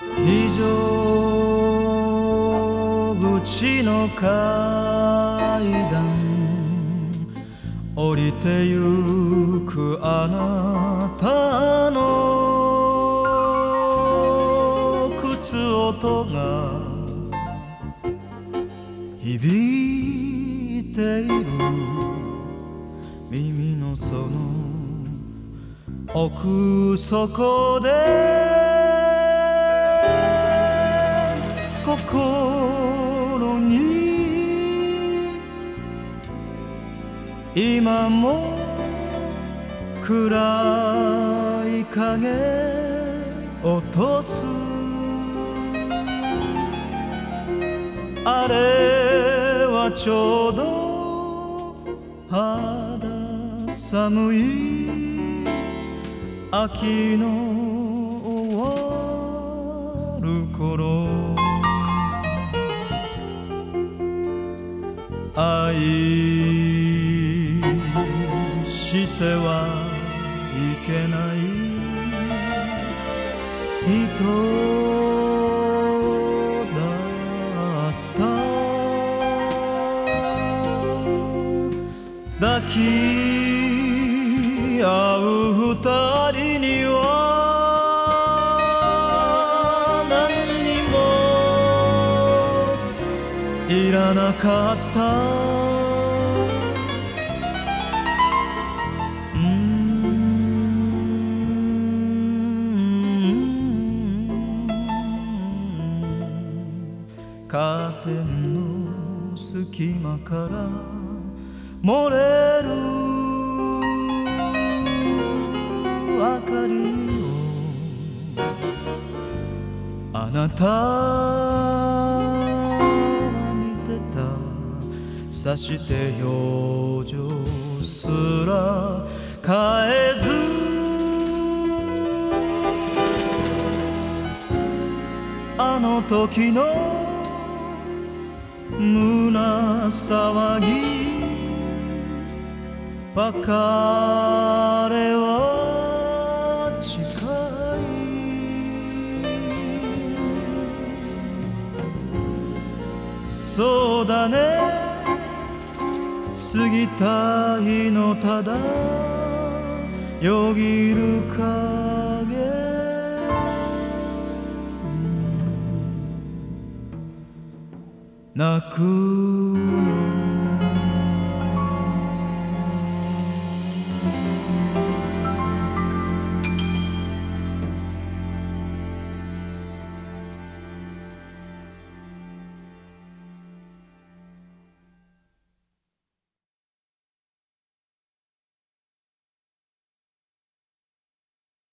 非常口の階段降りてゆくあなたの靴音が響いている耳のその奥底で心に今も暗い影落とす。あれはちょうど肌寒い秋の愛してはいけない。人だった。抱き合う二人には何にもいらなかった。カーテンの隙間から漏れる明かりを。あなたは見てた。さして表情すら変えず。あの時の胸騒ぎ別れは近い。そうだね。過ぎた日のただよぎる影泣く